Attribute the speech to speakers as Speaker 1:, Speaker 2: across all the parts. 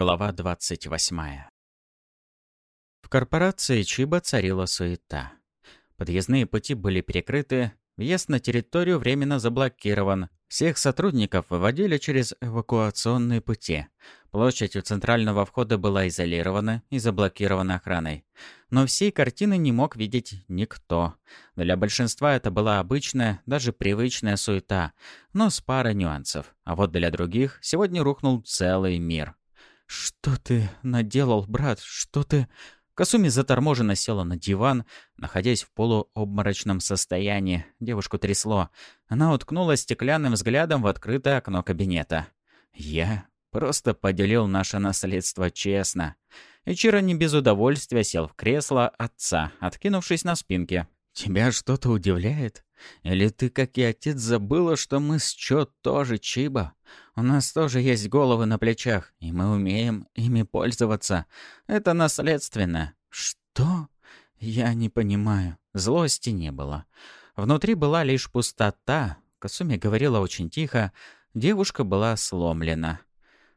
Speaker 1: Глава 28. В корпорации Чиба царила суета. Подъездные пути были перекрыты, въезд на территорию временно заблокирован. Всех сотрудников выводили через эвакуационные пути. Площадь у центрального входа была изолирована и заблокирована охраной. Но всей картины не мог видеть никто. Для большинства это была обычная, даже привычная суета, но с парой нюансов. А вот для других сегодня рухнул целый мир. «Что ты наделал, брат? Что ты...» Касуми заторможенно села на диван, находясь в полуобморочном состоянии. Девушку трясло. Она уткнулась стеклянным взглядом в открытое окно кабинета. «Я просто поделил наше наследство честно». Ичиро не без удовольствия сел в кресло отца, откинувшись на спинке. «Тебя что-то удивляет? Или ты, как и отец, забыла, что мы с Чо тоже Чиба? У нас тоже есть головы на плечах, и мы умеем ими пользоваться. Это наследственно». «Что?» «Я не понимаю». Злости не было. Внутри была лишь пустота. Касуми говорила очень тихо. Девушка была сломлена.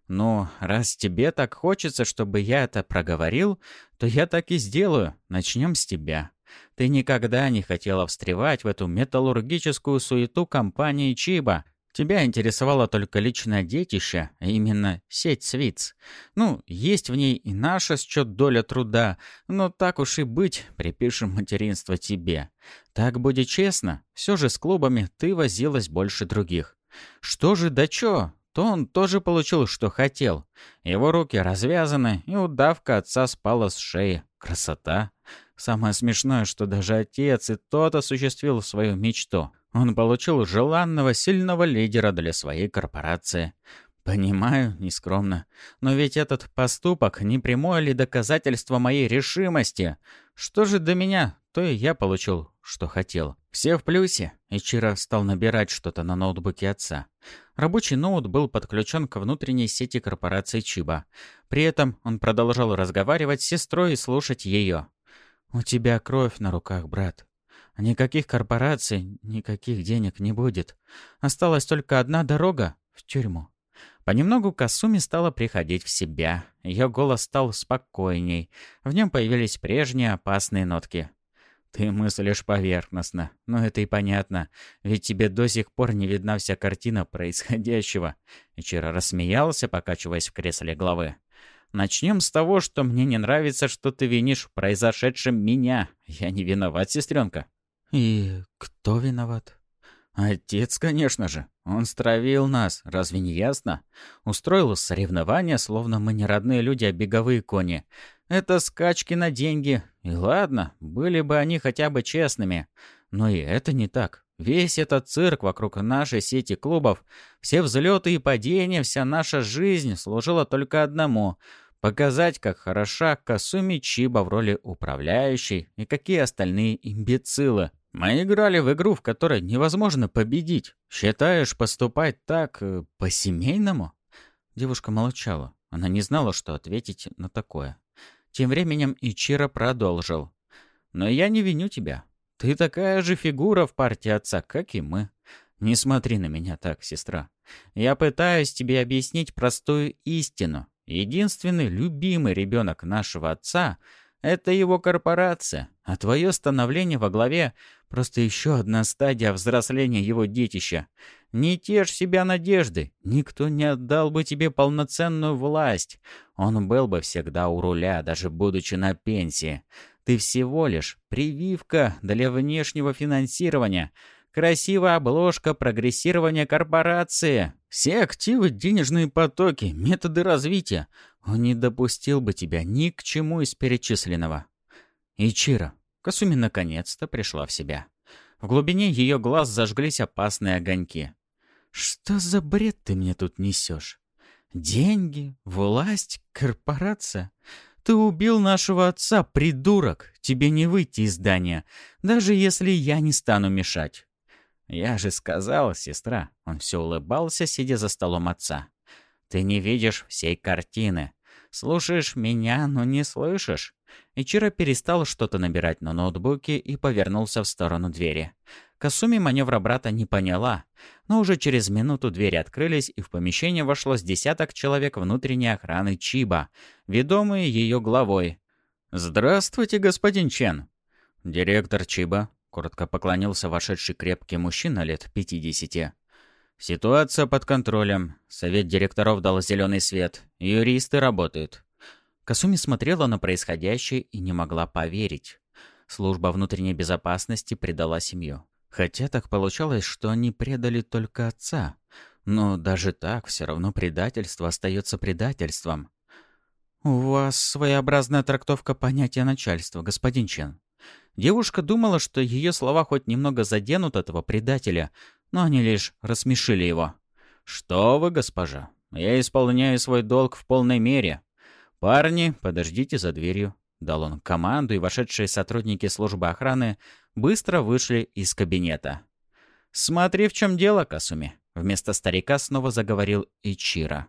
Speaker 1: «Ну, раз тебе так хочется, чтобы я это проговорил, то я так и сделаю. Начнем с тебя. Ты никогда не хотела встревать в эту металлургическую суету компании Чиба. Тебя интересовало только личное детище, а именно сеть свиц. Ну, есть в ней и наша счет доля труда, но так уж и быть, припишем материнство тебе. Так будет честно, все же с клубами ты возилась больше других. Что же да чё? То он тоже получил, что хотел. Его руки развязаны, и удавка отца спала с шеи. Красота. Самое смешное, что даже отец и тот осуществил свою мечту. Он получил желанного, сильного лидера для своей корпорации. Понимаю, нескромно. Но ведь этот поступок не прямое ли доказательство моей решимости? Что же до меня, то и я получил, что хотел. Все в плюсе. Ичиро стал набирать что-то на ноутбуке отца. Рабочий ноут был подключен к внутренней сети корпорации Чиба. При этом он продолжал разговаривать с сестрой и слушать ее. «У тебя кровь на руках, брат. Никаких корпораций, никаких денег не будет. Осталась только одна дорога — в тюрьму». Понемногу Касуми стала приходить в себя. Ее голос стал спокойней. В нем появились прежние опасные нотки. «Ты мыслишь поверхностно, но это и понятно, ведь тебе до сих пор не видна вся картина происходящего». Ичиро рассмеялся, покачиваясь в кресле главы. Начнем с того, что мне не нравится, что ты винишь в произошедшем меня. Я не виноват, сестренка. И кто виноват? Отец, конечно же. Он стравил нас, разве не ясно? Устроил соревнования, словно мы не родные люди, а беговые кони. Это скачки на деньги. И ладно, были бы они хотя бы честными. Но и это не так. Весь этот цирк вокруг нашей сети клубов, все взлеты и падения, вся наша жизнь служила только одному — показать, как хороша Касуми Чиба в роли управляющей и какие остальные имбецилы. Мы играли в игру, в которой невозможно победить. Считаешь поступать так э, по-семейному? Девушка молчала. Она не знала, что ответить на такое. Тем временем Ичиро продолжил. «Но я не виню тебя. Ты такая же фигура в партии отца, как и мы. Не смотри на меня так, сестра. Я пытаюсь тебе объяснить простую истину. Единственный любимый ребенок нашего отца — это его корпорация, а твое становление во главе — просто еще одна стадия взросления его детища. Не тешь себя надежды, никто не отдал бы тебе полноценную власть. Он был бы всегда у руля, даже будучи на пенсии. Ты всего лишь прививка для внешнего финансирования, красивая обложка прогрессирования корпорации, все активы, денежные потоки, методы развития. Он не допустил бы тебя ни к чему из перечисленного. Ичиро. Касуми наконец-то пришла в себя. В глубине ее глаз зажглись опасные огоньки. «Что за бред ты мне тут несешь? Деньги, власть, корпорация? Ты убил нашего отца, придурок. Тебе не выйти из здания, даже если я не стану мешать. Я же сказал, сестра. Он все улыбался, сидя за столом отца. Ты не видишь всей картины. Слушаешь меня, но не слышишь. Ичиро перестал что-то набирать на ноутбуке и повернулся в сторону двери. Касуми маневра брата не поняла, но уже через минуту двери открылись, и в помещение вошло с десяток человек внутренней охраны Чиба, ведомые ее главой. «Здравствуйте, господин Чен!» «Директор Чиба», — коротко поклонился вошедший крепкий мужчина лет пятидесяти. «Ситуация под контролем. Совет директоров дал зеленый свет. Юристы работают». Касуми смотрела на происходящее и не могла поверить. Служба внутренней безопасности предала семью. Хотя так получалось, что они предали только отца. Но даже так, все равно предательство остается предательством. «У вас своеобразная трактовка понятия начальства, господин Чен». Девушка думала, что ее слова хоть немного заденут этого предателя, но они лишь рассмешили его. «Что вы, госпожа? Я исполняю свой долг в полной мере. Парни, подождите за дверью. Дал он команду, и вошедшие сотрудники службы охраны быстро вышли из кабинета. «Смотри, в чем дело, Касуми», — вместо старика снова заговорил Ичира.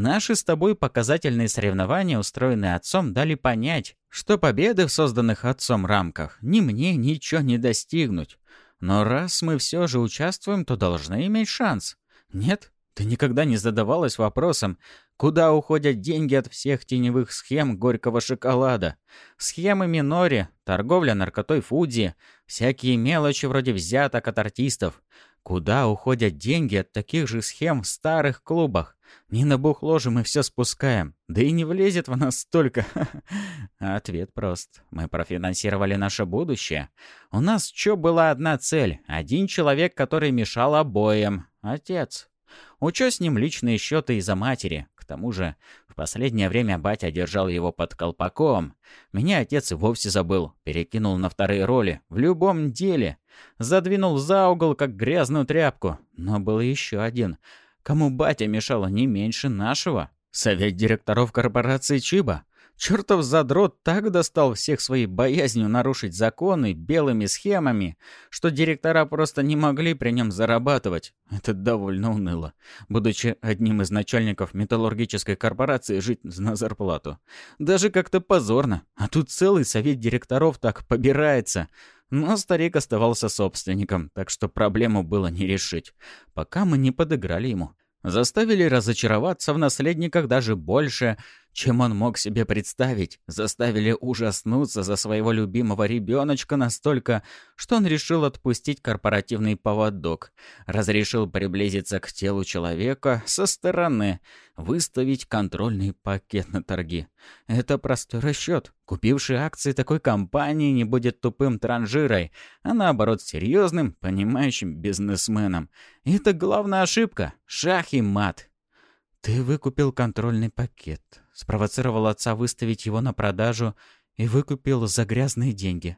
Speaker 1: «Наши с тобой показательные соревнования, устроенные отцом, дали понять, что победы в созданных отцом рамках ни мне ничего не достигнуть. Но раз мы все же участвуем, то должны иметь шанс. Нет? Ты никогда не задавалась вопросом, куда уходят деньги от всех теневых схем горького шоколада? Схемы Минори, торговля наркотой Фудзи, всякие мелочи вроде взяток от артистов. Куда уходят деньги от таких же схем в старых клубах? Не на бухло же мы все спускаем. Да и не влезет в нас столько. Ответ прост. Мы профинансировали наше будущее. У нас что была одна цель? Один человек, который мешал обоим. Отец. Учу с ним личные счеты из-за матери. К тому же, в последнее время батя держал его под колпаком. Меня отец и вовсе забыл. Перекинул на вторые роли. В любом деле. Задвинул за угол, как грязную тряпку. Но был еще один. Кому батя мешало не меньше нашего. Совет директоров корпорации Чиба. Чертов задрот так достал всех своей боязнью нарушить законы белыми схемами, что директора просто не могли при нем зарабатывать. Это довольно уныло. Будучи одним из начальников металлургической корпорации, жить на зарплату. Даже как-то позорно. А тут целый совет директоров так побирается. Но старик оставался собственником, так что проблему было не решить, пока мы не подыграли ему. Заставили разочароваться в наследниках даже больше, чем он мог себе представить, заставили ужаснуться за своего любимого ребеночка настолько, что он решил отпустить корпоративный поводок, разрешил приблизиться к телу человека со стороны, выставить контрольный пакет на торги. Это простой расчет. Купивший акции такой компании не будет тупым транжирой, а наоборот серьезным, понимающим бизнесменом. Это главная ошибка. Шах и мат. «Ты выкупил контрольный пакет», спровоцировал отца выставить его на продажу и выкупил за грязные деньги.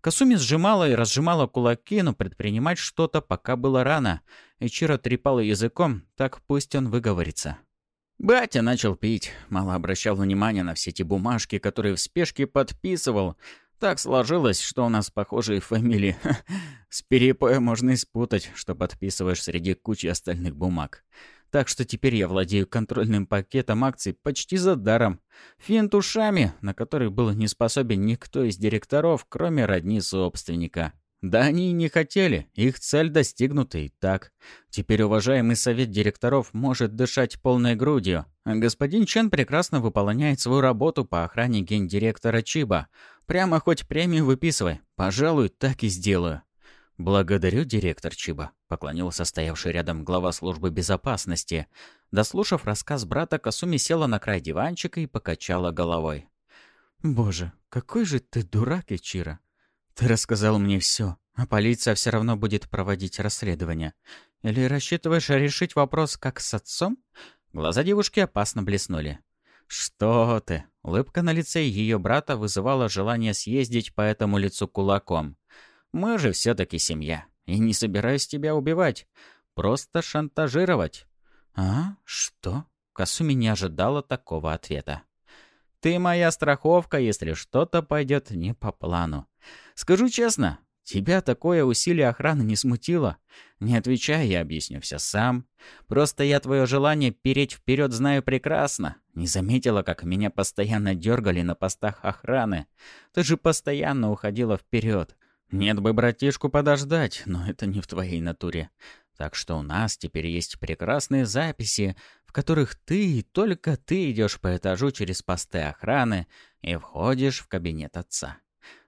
Speaker 1: Касуми сжимала и разжимала кулаки, но предпринимать что-то пока было рано. Ичиро трепал языком, так пусть он выговорится. Батя начал пить, мало обращал внимания на все эти бумажки, которые в спешке подписывал. Так сложилось, что у нас похожие фамилии. С перепоя можно и спутать, что подписываешь среди кучи остальных бумаг. Так что теперь я владею контрольным пакетом акций почти за даром. Финт ушами, на который был не способен никто из директоров, кроме родни собственника. Да они и не хотели, их цель достигнута и так. Теперь уважаемый совет директоров может дышать полной грудью. Господин Чен прекрасно выполняет свою работу по охране гендиректора Чиба. Прямо хоть премию выписывай. Пожалуй, так и сделаю. «Благодарю, директор Чиба», — поклонился стоявший рядом глава службы безопасности. Дослушав рассказ брата, Касуми села на край диванчика и покачала головой. «Боже, какой же ты дурак, Ичира! Ты рассказал мне все, а полиция все равно будет проводить расследование. Или рассчитываешь решить вопрос как с отцом?» Глаза девушки опасно блеснули. «Что ты?» Улыбка на лице ее брата вызывала желание съездить по этому лицу кулаком. Мы же все-таки семья. И не собираюсь тебя убивать. Просто шантажировать». «А? Что?» Касуми не ожидала такого ответа. «Ты моя страховка, если что-то пойдет не по плану. Скажу честно, тебя такое усилие охраны не смутило. Не отвечай, я объясню все сам. Просто я твое желание переть вперед знаю прекрасно. Не заметила, как меня постоянно дергали на постах охраны. Ты же постоянно уходила вперед. Нет бы братишку подождать, но это не в твоей натуре. Так что у нас теперь есть прекрасные записи, в которых ты, только ты идешь по этажу через посты охраны и входишь в кабинет отца.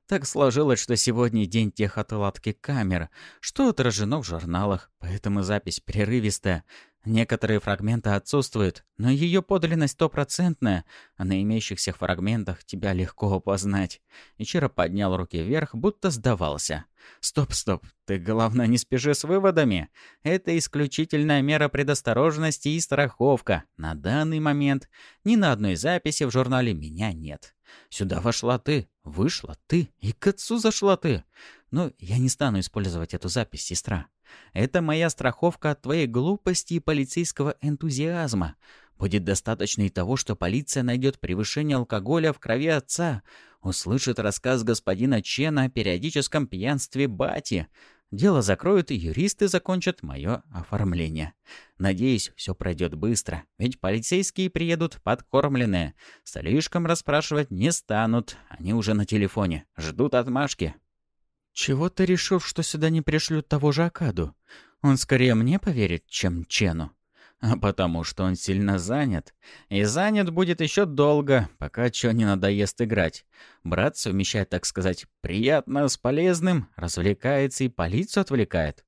Speaker 1: Так сложилось, что сегодня день техотладки камер, что отражено в журналах, поэтому запись прерывистая. Некоторые фрагменты отсутствуют, но ее подлинность стопроцентная, а на имеющихся фрагментах тебя легко опознать. Ичиро поднял руки вверх, будто сдавался. «Стоп, стоп, ты, главное, не спеши с выводами. Это исключительная мера предосторожности и страховка. На данный момент ни на одной записи в журнале меня нет. Сюда вошла ты, вышла ты и к отцу зашла ты. Но я не стану использовать эту запись, сестра. Это моя страховка от твоей глупости и полицейского энтузиазма. Будет достаточно и того, что полиция найдет превышение алкоголя в крови отца, услышит рассказ господина Чена о периодическом пьянстве бати. Дело закроют, и юристы закончат мое оформление. Надеюсь, все пройдет быстро, ведь полицейские приедут подкормленные. Слишком расспрашивать не станут, они уже на телефоне, ждут отмашки. «Чего ты решил, что сюда не пришлют того же Акаду? Он скорее мне поверит, чем Чену». А потому что он сильно занят. И занят будет еще долго, пока что не надоест играть. Брат совмещает, так сказать, приятно с полезным, развлекается и полицию отвлекает.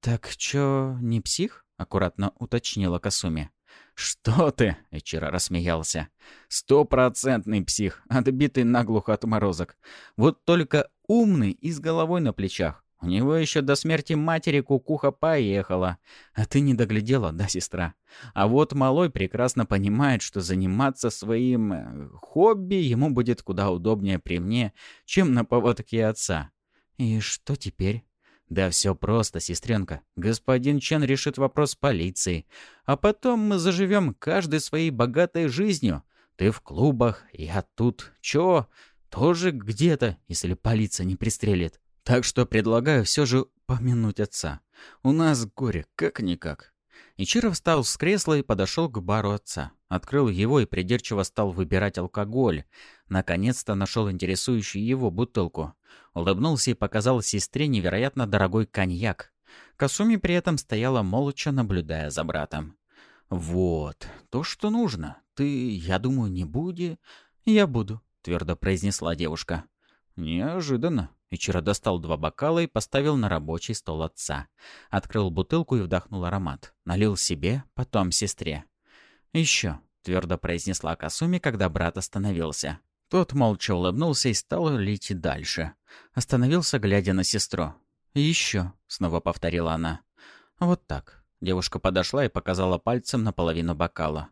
Speaker 1: «Так что, не псих?» — аккуратно уточнила Касуми. «Что ты?» — Эчиро рассмеялся. «Стопроцентный псих, отбитый наглухо от морозок. Вот только умный и с головой на плечах. У него еще до смерти матери кукуха поехала. А ты не доглядела, да, сестра? А вот малой прекрасно понимает, что заниматься своим э, хобби ему будет куда удобнее при мне, чем на поводке отца. И что теперь? Да все просто, сестренка. Господин Чен решит вопрос полиции. А потом мы заживем каждой своей богатой жизнью. Ты в клубах, я тут. Чё? Тоже где-то, если полиция не пристрелит. Так что предлагаю все же помянуть отца. У нас горе, как-никак. Ичиро встал с кресла и подошел к бару отца. Открыл его и придирчиво стал выбирать алкоголь. Наконец-то нашел интересующую его бутылку. Улыбнулся и показал сестре невероятно дорогой коньяк. Касуми при этом стояла молча, наблюдая за братом. «Вот, то, что нужно. Ты, я думаю, не буди?» «Я буду», — твердо произнесла девушка. «Неожиданно». Ичиро достал два бокала и поставил на рабочий стол отца. Открыл бутылку и вдохнул аромат. Налил себе, потом сестре. «Еще», — твердо произнесла Касуми, когда брат остановился. Тот молча улыбнулся и стал лить дальше. Остановился, глядя на сестру. «Еще», — снова повторила она. «Вот так». Девушка подошла и показала пальцем наполовину бокала.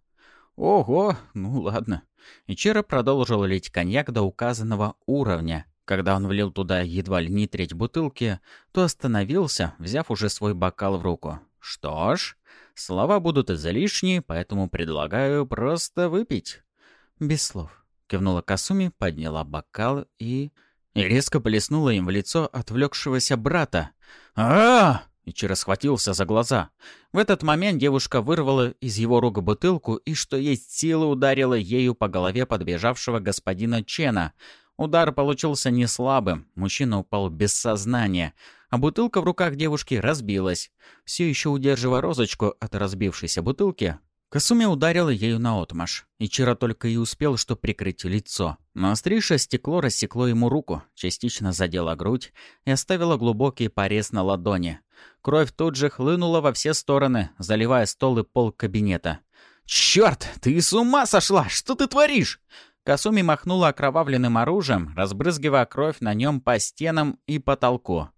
Speaker 1: «Ого, ну ладно». Ичиро продолжил лить коньяк до указанного уровня. Когда он влил туда едва ли не треть бутылки, то остановился, взяв уже свой бокал в руку. «Что ж, слова будут излишни, поэтому предлагаю просто выпить». «Без слов». Кивнула Касуми, подняла бокал и... И резко плеснула им в лицо отвлекшегося брата. а, -а, -а Ичиро схватился за глаза. В этот момент девушка вырвала из его рук бутылку и, что есть силы, ударила ею по голове подбежавшего господина Чена. Удар получился не слабым, мужчина упал без сознания, а бутылка в руках девушки разбилась. Все еще удерживая розочку от разбившейся бутылки, Касуми ударила ею наотмашь. Ичиро только и успел, что прикрыть лицо. Но острейшее стекло рассекло ему руку, частично задело грудь и оставило глубокий порез на ладони. Кровь тут же хлынула во все стороны, заливая стол и пол кабинета. «Черт, ты с ума сошла! Что ты творишь?» Касуми махнула окровавленным оружием, разбрызгивая кровь на нем по стенам и потолку.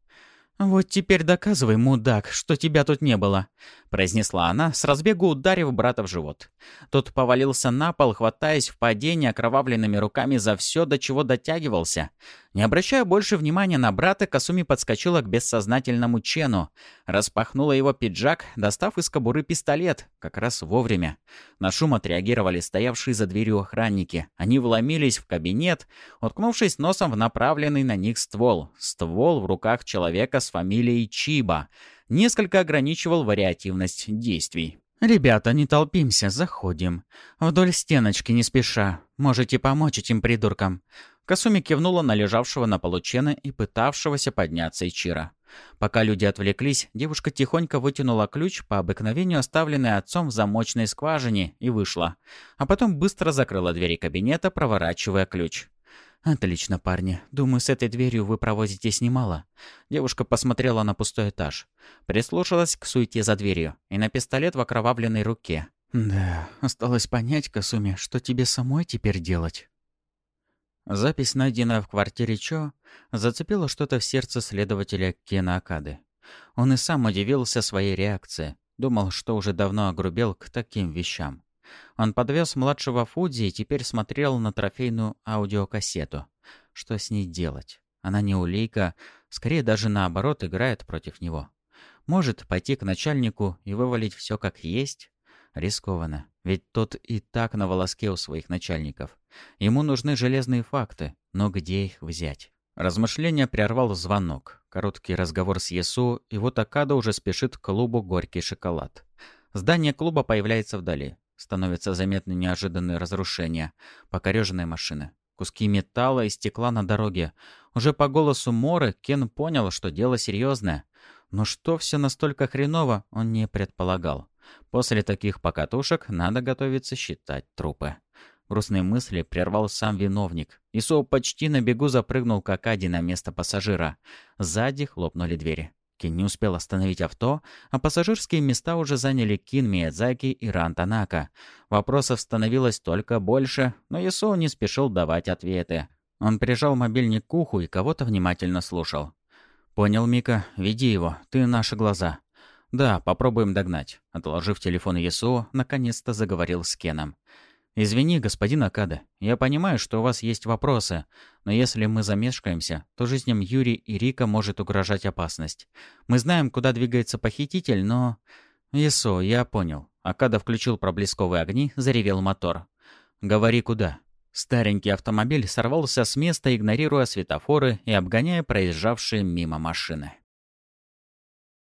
Speaker 1: «Вот теперь доказывай, мудак, что тебя тут не было», — произнесла она, с разбегу ударив брата в живот. Тот повалился на пол, хватаясь в падении окровавленными руками за все, до чего дотягивался. Не обращая больше внимания на брата, Касуми подскочила к бессознательному Чену. Распахнула его пиджак, достав из кобуры пистолет. Как раз вовремя. На шум отреагировали стоявшие за дверью охранники. Они вломились в кабинет, уткнувшись носом в направленный на них ствол. Ствол в руках человека с фамилией Чиба. Несколько ограничивал вариативность действий. «Ребята, не толпимся, заходим. Вдоль стеночки не спеша. Можете помочь этим придуркам. Касуми кивнула на лежавшего на полу Чена и пытавшегося подняться Ичира. Пока люди отвлеклись, девушка тихонько вытянула ключ, по обыкновению оставленный отцом в замочной скважине, и вышла. А потом быстро закрыла двери кабинета, проворачивая ключ. «Отлично, парни. Думаю, с этой дверью вы провозитесь немало». Девушка посмотрела на пустой этаж. Прислушалась к суете за дверью и на пистолет в окровавленной руке. «Да, осталось понять, Касуми, что тебе самой теперь делать». Запись, найденная в квартире Чо, зацепила что-то в сердце следователя Кена Акады. Он и сам удивился своей реакции. Думал, что уже давно огрубел к таким вещам. Он подвез младшего Фудзи и теперь смотрел на трофейную аудиокассету. Что с ней делать? Она не улейка, скорее даже наоборот играет против него. Может пойти к начальнику и вывалить все как есть? Рискованно, ведь тот и так на волоске у своих начальников. Ему нужны железные факты, но где их взять? Размышление прервал звонок. Короткий разговор с Есу, и вот Акада уже спешит к клубу «Горький шоколад». Здание клуба появляется вдали. Становятся заметны неожиданные разрушения. Покореженные машины. Куски металла и стекла на дороге. Уже по голосу Моры Кен понял, что дело серьезное. Но что все настолько хреново, он не предполагал. После таких покатушек надо готовиться считать трупы. Грустные мысли прервал сам виновник. Исоу почти на бегу запрыгнул к Акади на место пассажира. Сзади хлопнули двери. Кин не успел остановить авто, а пассажирские места уже заняли Кин Миядзаки и Ран Танака. Вопросов становилось только больше, но Исоу не спешил давать ответы. Он прижал мобильник к уху и кого-то внимательно слушал. «Понял, Мика. Веди его. Ты наши глаза». «Да, попробуем догнать». Отложив телефон ЕСО, наконец-то заговорил с Кеном. «Извини, господин Акада, я понимаю, что у вас есть вопросы, но если мы замешкаемся, то жизням Юри и Рика может угрожать опасность. Мы знаем, куда двигается похититель, но...» «Есо, я понял». Акада включил проблесковые огни, заревел мотор. «Говори, куда?» Старенький автомобиль сорвался с места, игнорируя светофоры и обгоняя проезжавшие мимо машины.